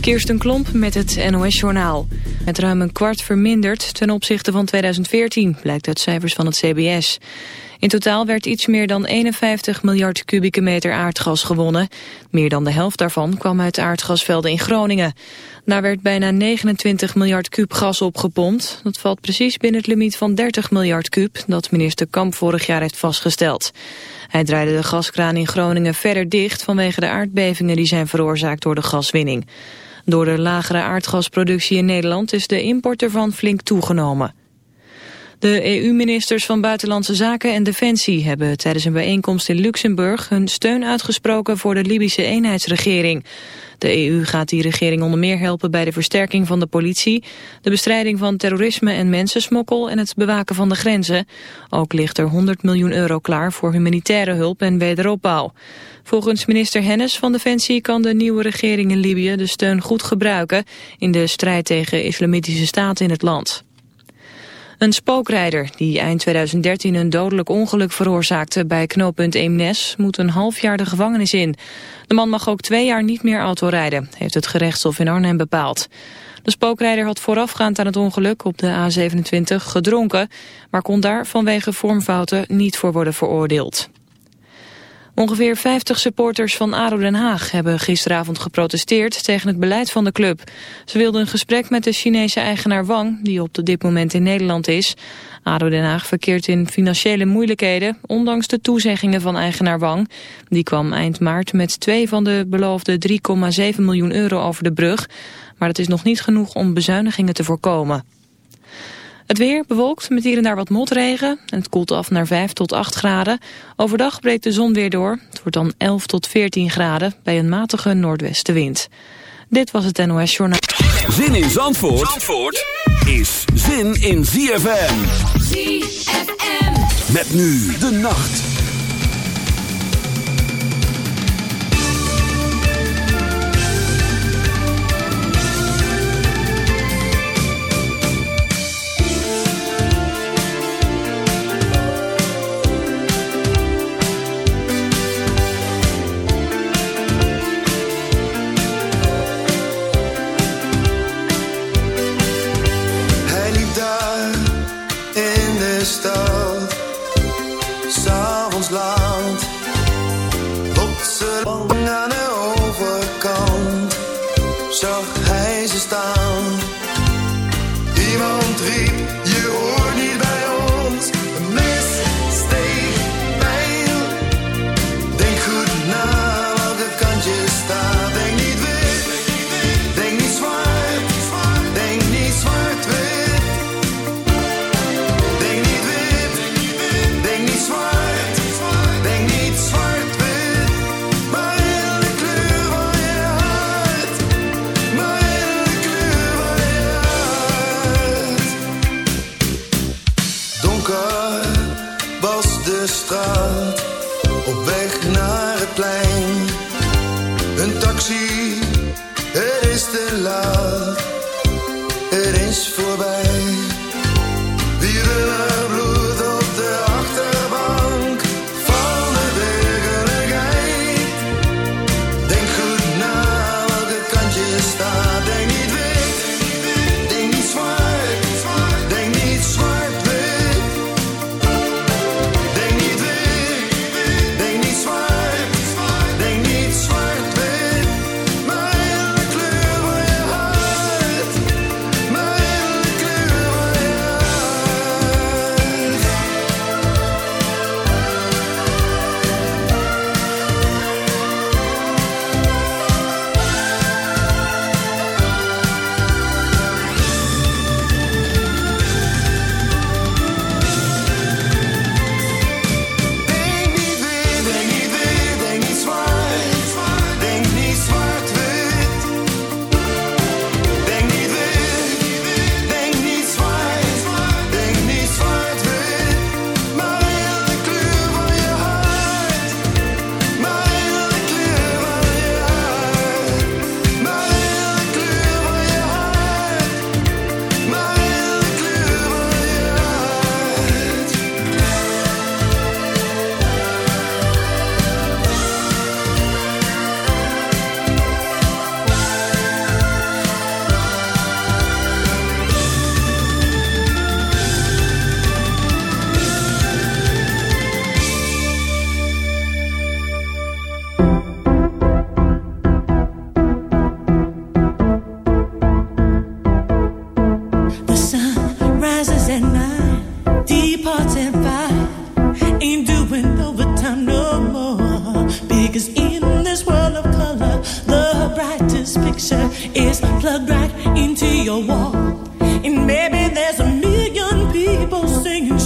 Kirsten Klomp met het NOS-journaal. Met ruim een kwart verminderd ten opzichte van 2014, blijkt uit cijfers van het CBS. In totaal werd iets meer dan 51 miljard kubieke meter aardgas gewonnen. Meer dan de helft daarvan kwam uit aardgasvelden in Groningen. Daar werd bijna 29 miljard kub gas opgepompt. Dat valt precies binnen het limiet van 30 miljard kub... dat minister Kamp vorig jaar heeft vastgesteld. Hij draaide de gaskraan in Groningen verder dicht... vanwege de aardbevingen die zijn veroorzaakt door de gaswinning. Door de lagere aardgasproductie in Nederland is de import ervan flink toegenomen. De EU-ministers van Buitenlandse Zaken en Defensie hebben tijdens een bijeenkomst in Luxemburg hun steun uitgesproken voor de Libische eenheidsregering. De EU gaat die regering onder meer helpen bij de versterking van de politie, de bestrijding van terrorisme en mensensmokkel en het bewaken van de grenzen. Ook ligt er 100 miljoen euro klaar voor humanitaire hulp en wederopbouw. Volgens minister Hennis van Defensie kan de nieuwe regering in Libië de steun goed gebruiken in de strijd tegen islamitische staat in het land. Een spookrijder die eind 2013 een dodelijk ongeluk veroorzaakte bij knooppunt Eemnes moet een half jaar de gevangenis in. De man mag ook twee jaar niet meer autorijden, heeft het gerechtshof in Arnhem bepaald. De spookrijder had voorafgaand aan het ongeluk op de A27 gedronken, maar kon daar vanwege vormfouten niet voor worden veroordeeld. Ongeveer 50 supporters van ADO Den Haag hebben gisteravond geprotesteerd tegen het beleid van de club. Ze wilden een gesprek met de Chinese eigenaar Wang, die op dit moment in Nederland is. ADO Den Haag verkeert in financiële moeilijkheden, ondanks de toezeggingen van eigenaar Wang. Die kwam eind maart met twee van de beloofde 3,7 miljoen euro over de brug. Maar dat is nog niet genoeg om bezuinigingen te voorkomen. Het weer bewolkt met hier en daar wat motregen. En het koelt af naar 5 tot 8 graden. Overdag breekt de zon weer door. Het wordt dan 11 tot 14 graden bij een matige noordwestenwind. Dit was het NOS Journaal. Zin in Zandvoort, Zandvoort is zin in ZFM. ZFM. Met nu de nacht.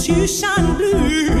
Singing shoeshine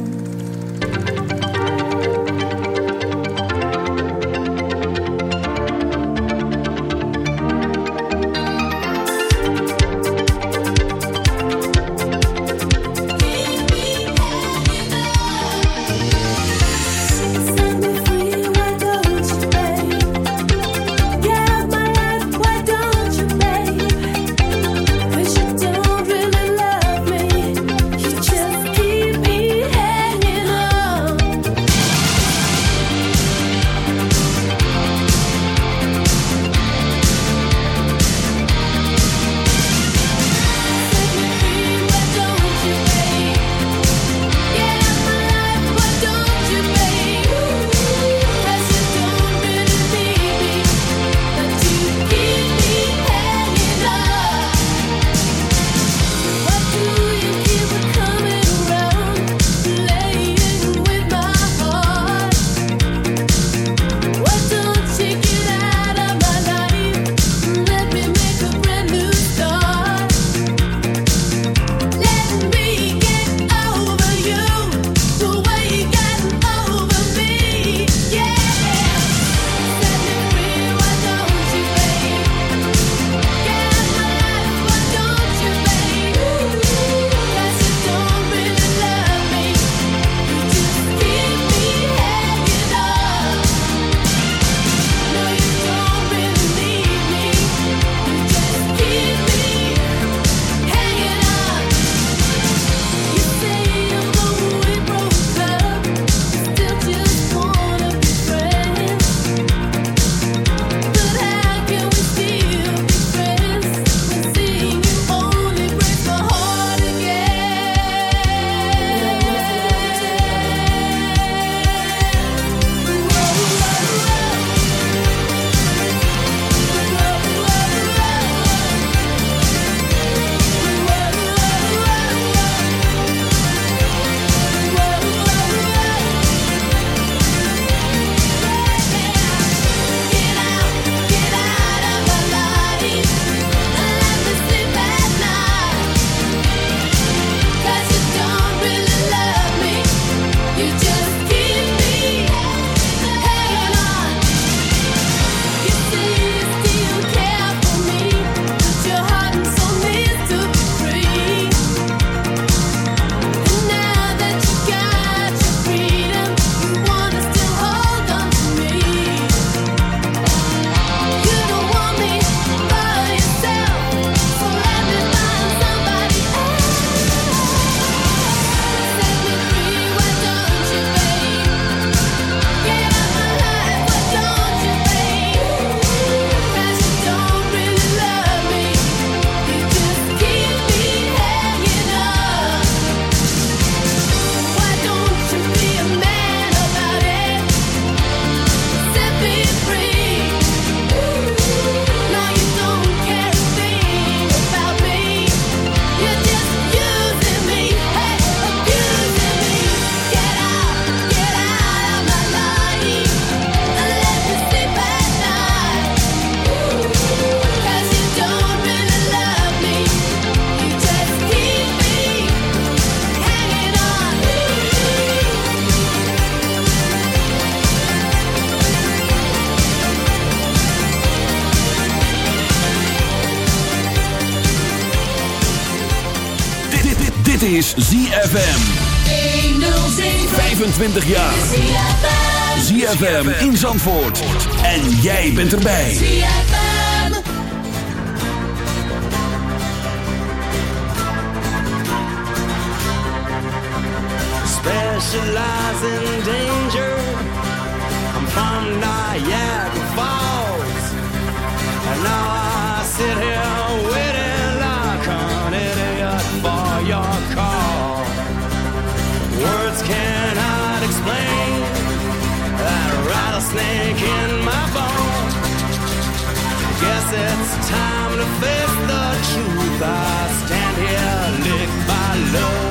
Dit is ZFM. 25 jaar. ZFM in Zandvoort. En jij bent erbij. ZFM. Specialize in danger. I'm from Niagara Falls. And now Guess it's time to face the truth. I stand here, lick my load.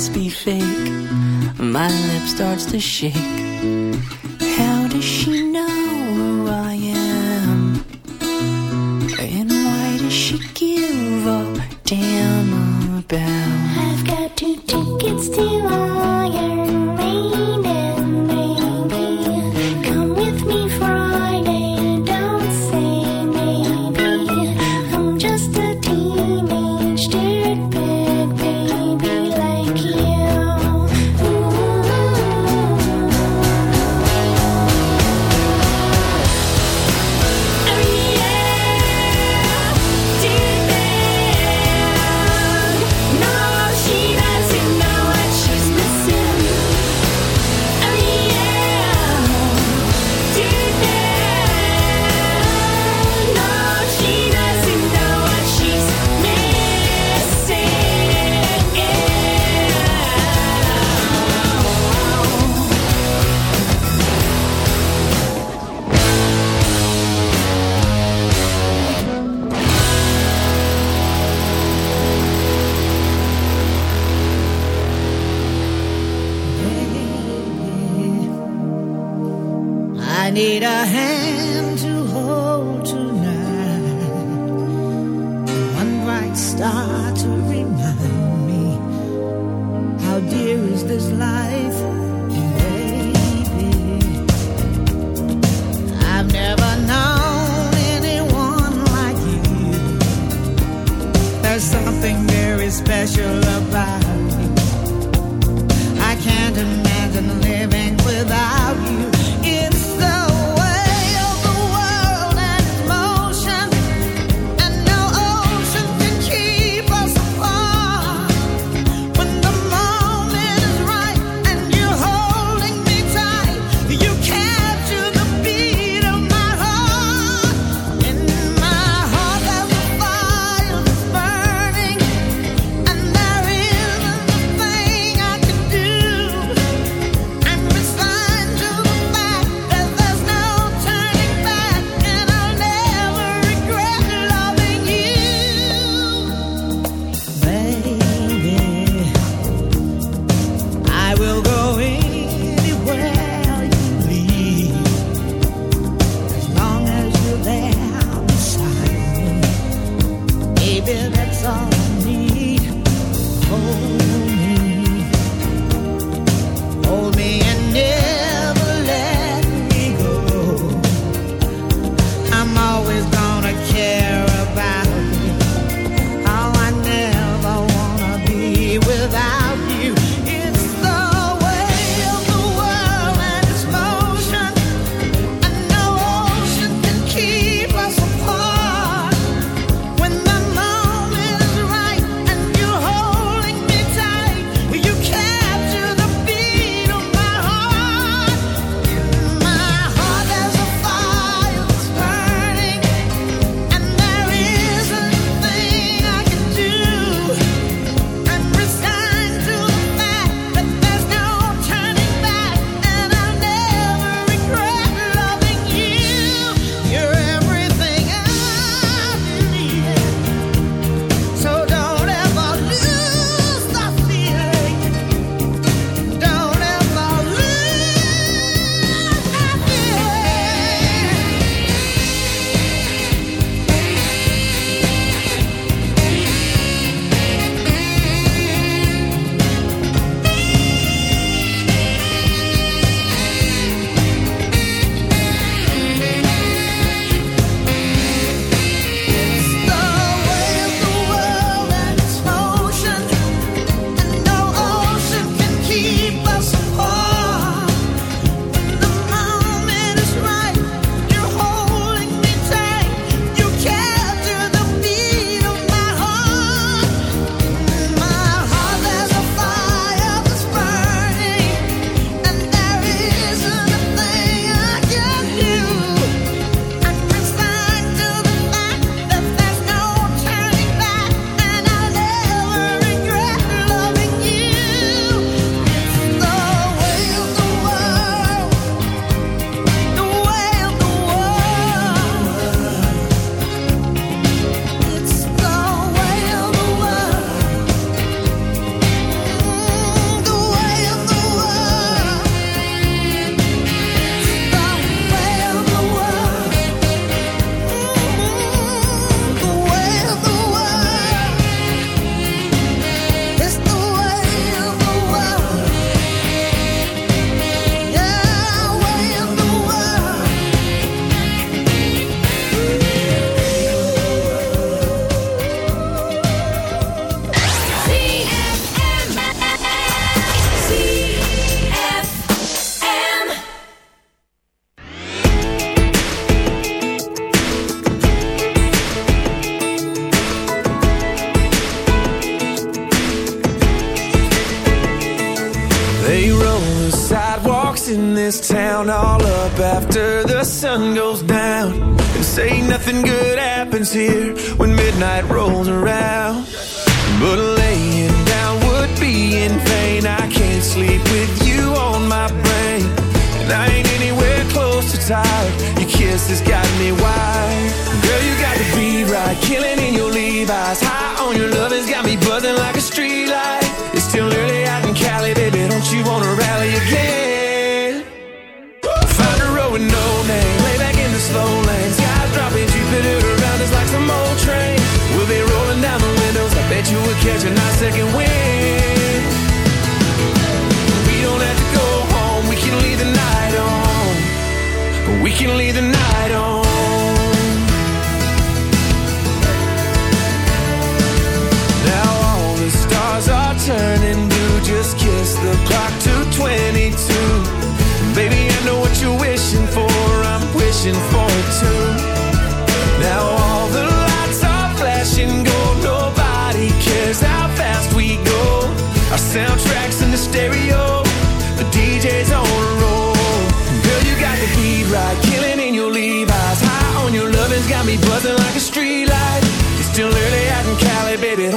must be fake. My lip starts to shake. Start to remind me how dear is this life, baby. I've never known anyone like you. There's something very special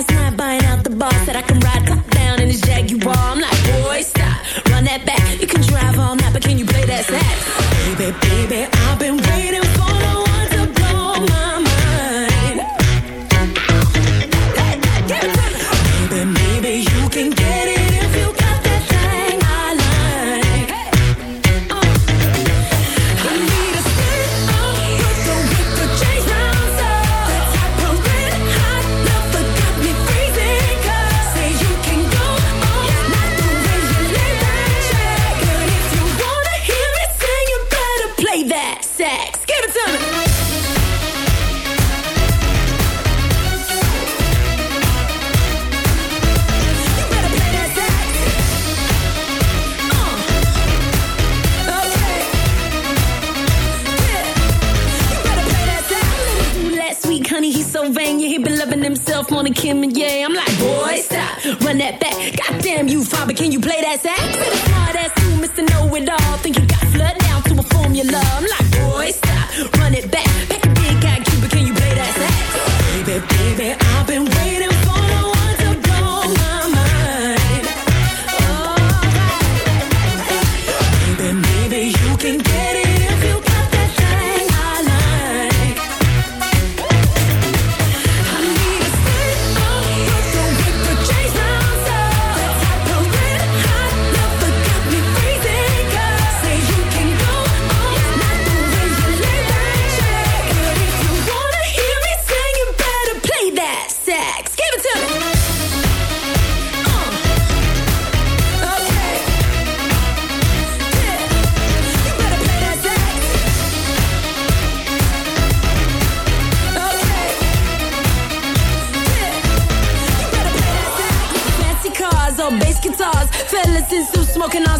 last night buying out the bar. Said I can ride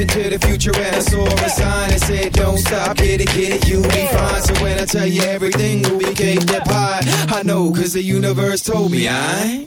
Into the future and I saw a sign that said, don't stop, get it, get it, you'll be fine. So when I tell you everything will be cake that pie, I know cause the universe told me I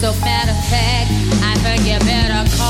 So matter of fact, I think you better call.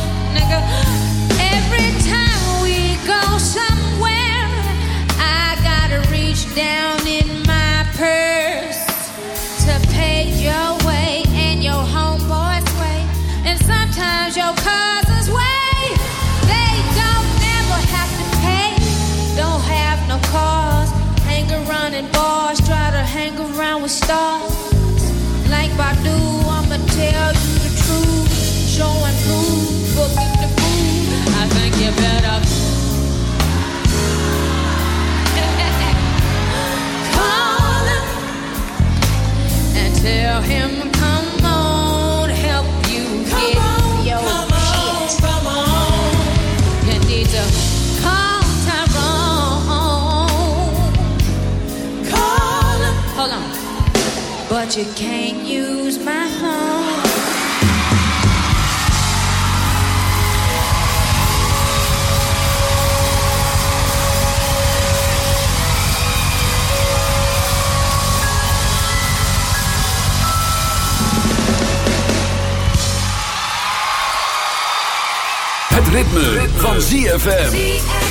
I'ma tell you the truth. Show and prove, forget the. I think you better. Call him and tell him. you use my. Het ritme, ritme. van ZFM.